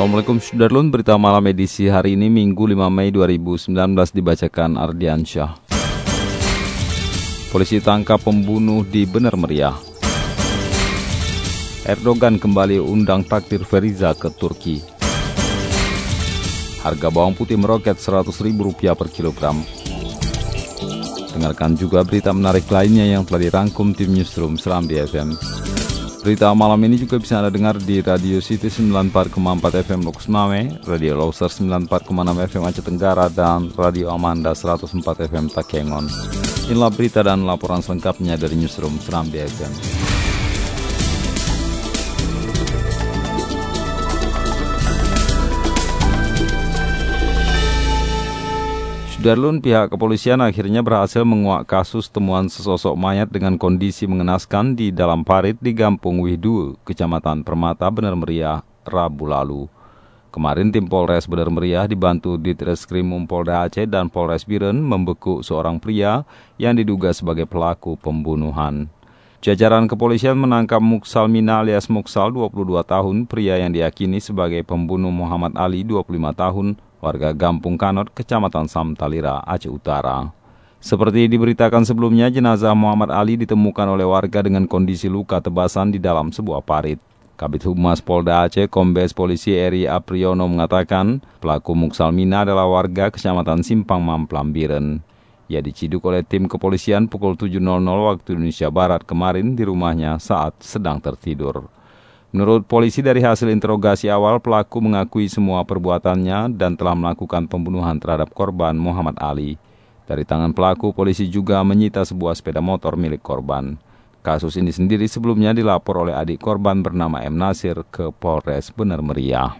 Assalamualaikum Sudarlun, berita malam edisi hari ini Minggu 5 Mei 2019 dibacakan Ardian Syah. Polisi tangkap pembunuh di Bener Meriah. Erdogan kembali undang takdir Feriza ke Turki. Harga bawang putih meroket Rp100.000 per kilogram. Dengarkan juga berita menarik lainnya yang telah dirangkum tim Newsroom Seram di FM. Berita malam ini juga bisa Anda dengar di Radio City 94,4 FM Lokus Mame, Radio Loser 94,6 FM Aceh Tenggara, dan Radio Amanda 104 FM Takengon. Inilah berita dan laporan selengkapnya dari Newsroom Seram di FM. Sudarlun pihak kepolisian akhirnya berhasil menguak kasus temuan sesosok mayat dengan kondisi mengenaskan di dalam parit di Gampung Wihdu, Kecamatan Permata, Bener Meriah, Rabu lalu. Kemarin tim Polres Bener Meriah dibantu di Treskrimum Polda Aceh dan Polres Biren membekuk seorang pria yang diduga sebagai pelaku pembunuhan. Jajaran kepolisian menangkap Muksal Mina alias Muksal 22 tahun, pria yang diyakini sebagai pembunuh Muhammad Ali 25 tahun, warga Gampung Kanot, Kecamatan Samtalira, Aceh Utara. Seperti diberitakan sebelumnya, jenazah Muhammad Ali ditemukan oleh warga dengan kondisi luka tebasan di dalam sebuah parit. Kabit Humas Polda Aceh, Kombes Polisi Eri Apriyono mengatakan, pelaku Muksalmina adalah warga Kecamatan Simpang Mamplam Biren. Ia diciduk oleh tim kepolisian pukul 7.00 waktu Indonesia Barat kemarin di rumahnya saat sedang tertidur. Menurut polisi dari hasil interogasi awal, pelaku mengakui semua perbuatannya dan telah melakukan pembunuhan terhadap korban Muhammad Ali. Dari tangan pelaku, polisi juga menyita sebuah sepeda motor milik korban. Kasus ini sendiri sebelumnya dilapor oleh adik korban bernama M. Nasir ke Polres Bener Meriah.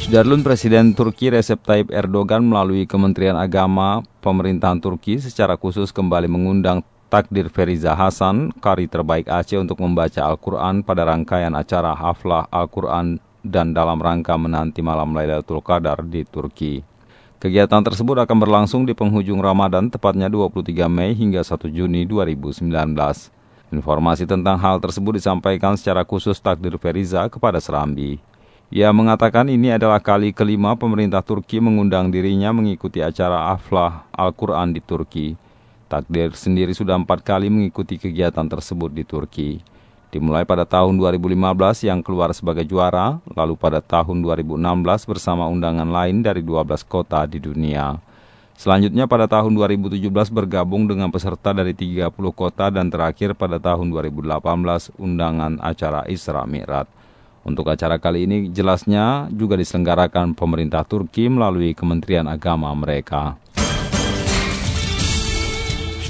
Sudarlun Presiden Turki Recep Tayyip Erdogan melalui Kementerian Agama pemerintahan Turki secara khusus kembali mengundang takdir Feriza Hasan, kari terbaik Aceh untuk membaca Al-Quran pada rangkaian acara Haflah Al-Quran dan dalam rangka menanti malam Lailatul Qadar di Turki. Kegiatan tersebut akan berlangsung di penghujung Ramadan tepatnya 23 Mei hingga 1 Juni 2019. Informasi tentang hal tersebut disampaikan secara khusus takdir Feriza kepada Serambi. Ia mengatakan ini adalah kali kelima pemerintah Turki mengundang dirinya mengikuti acara Aflah Al-Quran di Turki. Takdir sendiri sudah empat kali mengikuti kegiatan tersebut di Turki. Dimulai pada tahun 2015 yang keluar sebagai juara, lalu pada tahun 2016 bersama undangan lain dari 12 kota di dunia. Selanjutnya pada tahun 2017 bergabung dengan peserta dari 30 kota dan terakhir pada tahun 2018 undangan acara Isra Mi'raj. Untuk acara kali ini jelasnya juga diselenggarakan pemerintah Turki melalui Kementerian Agama mereka.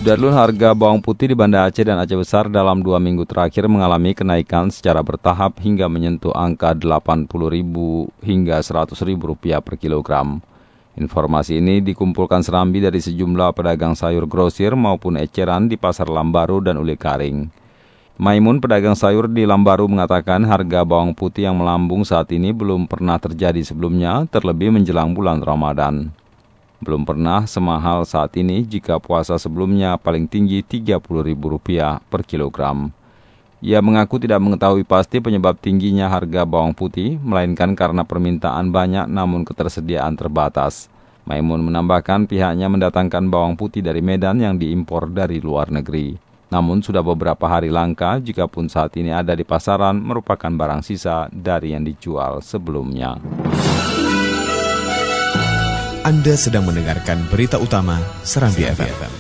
Sudarlun harga bawang putih di Banda Aceh dan Aceh Besar dalam dua minggu terakhir mengalami kenaikan secara bertahap hingga menyentuh angka Rp80.000 hingga Rp100.000 per kilogram. Informasi ini dikumpulkan serambi dari sejumlah pedagang sayur grosir maupun eceran di Pasar Lambaru dan Uli Karing. Maimun, pedagang sayur di Lambaru mengatakan harga bawang putih yang melambung saat ini belum pernah terjadi sebelumnya, terlebih menjelang bulan Ramadan. Belum pernah semahal saat ini jika puasa sebelumnya paling tinggi Rp30.000 per kilogram. Ia mengaku tidak mengetahui pasti penyebab tingginya harga bawang putih, melainkan karena permintaan banyak namun ketersediaan terbatas. Maimun menambahkan pihaknya mendatangkan bawang putih dari Medan yang diimpor dari luar negeri. Namun sudah beberapa hari langka, jikapun saat ini ada di pasaran merupakan barang sisa dari yang dijual sebelumnya. Anda sedang mendengarkan berita utama Serambi, FM. FM.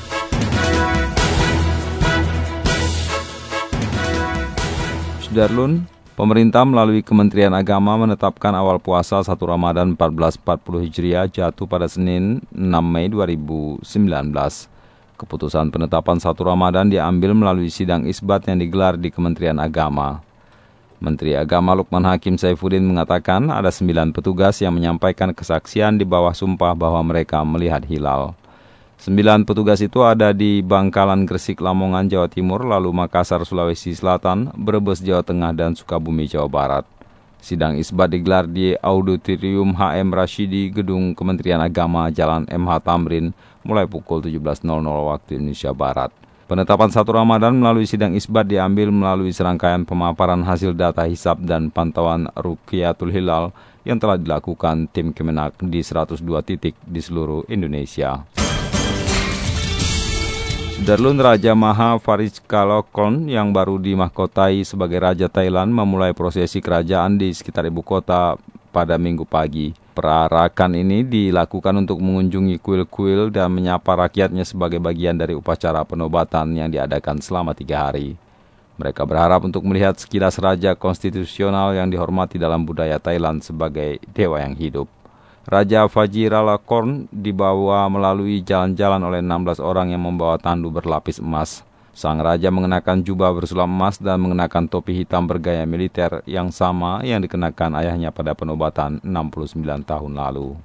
Sudarlun, pemerintah melalui Kementerian Agama menetapkan awal puasa 1 Ramadan 1440 Hijriah jatuh pada Senin 6 Mei 2019. Keputusan penetapan 1 Ramadan diambil melalui sidang isbat yang digelar di Kementerian Agama. Menteri Agama Lukman Hakim Saifuddin mengatakan ada sembilan petugas yang menyampaikan kesaksian di bawah sumpah bahwa mereka melihat hilal. Sembilan petugas itu ada di Bangkalan, Gresik, Lamongan, Jawa Timur, lalu Makassar, Sulawesi Selatan, Brebes, Jawa Tengah, dan Sukabumi, Jawa Barat. Sidang isbat digelar di Auditorium HM Rashidi, Gedung Kementerian Agama, Jalan MH Tamrin, mulai pukul 17.00 waktu Indonesia Barat. Penetapan satu Ramadan melalui sidang isbat diambil melalui serangkaian pemaparan hasil data hisap dan pantauan Rukiatul Hilal yang telah dilakukan tim Kemenak di 102 titik di seluruh Indonesia. Darlun Raja Maha Kalokon yang baru dimahkotai sebagai Raja Thailand memulai prosesi kerajaan di sekitar ibu kota pada minggu pagi. Perarakan ini dilakukan untuk mengunjungi kuil-kuil dan menyapa rakyatnya sebagai bagian dari upacara penobatan yang diadakan selama tiga hari. Mereka berharap untuk melihat sekilas raja konstitusional yang dihormati dalam budaya Thailand sebagai dewa yang hidup. Raja Fajiralakorn dibawa melalui jalan-jalan oleh 16 orang yang membawa tandu berlapis emas. Sang raja mengenakan jubah bersulam emas dan mengenakan topi hitam bergaya militer yang sama yang dikenakan ayahnya pada penobatan 69 tahun lalu.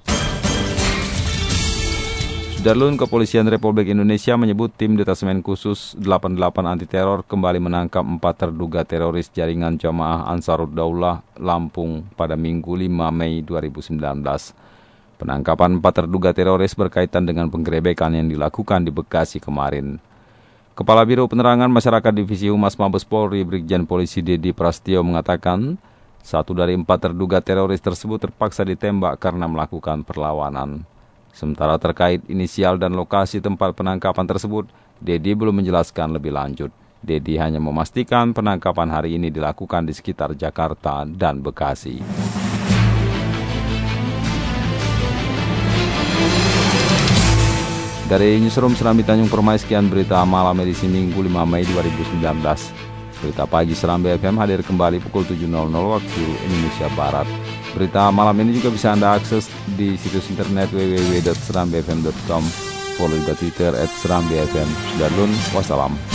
Darlun Kepolisian Republik Indonesia menyebut tim detasemen khusus 88 anti teror kembali menangkap empat terduga teroris jaringan jamaah Ansarud Daulah Lampung pada Minggu 5 Mei 2019. Penangkapan empat terduga teroris berkaitan dengan penggerebekan yang dilakukan di Bekasi kemarin. Kepala Biro Penerangan Masyarakat Divisi Humas Mabes Polri Brigjen Polisi Dedi Prastio mengatakan, satu dari empat terduga teroris tersebut terpaksa ditembak karena melakukan perlawanan. Sementara terkait inisial dan lokasi tempat penangkapan tersebut, Dedi belum menjelaskan lebih lanjut. Dedi hanya memastikan penangkapan hari ini dilakukan di sekitar Jakarta dan Bekasi. Dari Newsroom Serambi Tanjung Permai, sekian berita malam edisi Minggu 5 Mei 2019. Berita pagi Serambi FM hadir kembali pukul 7.00 waktu Indonesia Barat. Berita malam ini juga bisa Anda akses di situs internet www.serambifm.com. Follow juga Twitter at Serambi FM. Sudah wassalam.